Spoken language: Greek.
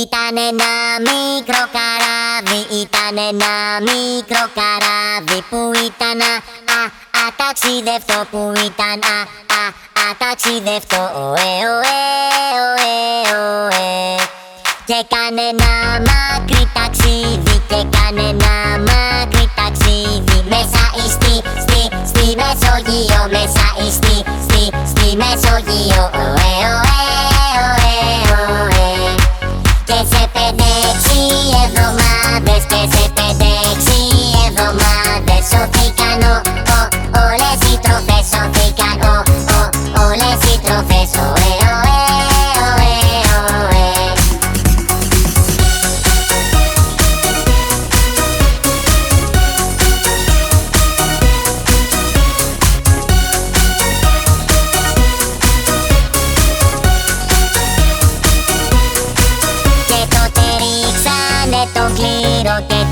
Ήταν ένα μικρό καράβι, ήταν ένα μικρό καράβι που ήταν α, α, αταξιδευτό, που ήταν α, α, αταξιδευτό, ωε, ωε, ωε, ωε. Και κάνε ένα μακρύ ταξίδι, και κάνε ένα μακρύ ταξίδι Μέσα στη, στη, στη Μεσογείο, μέσα στη, στη, στη Μεσογείο, ωε, ωε, ωε, Και τότε